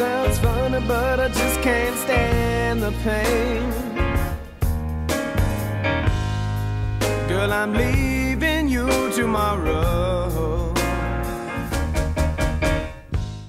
sounds funny, but I just can't stand the pain. Girl, I'm leaving you tomorrow.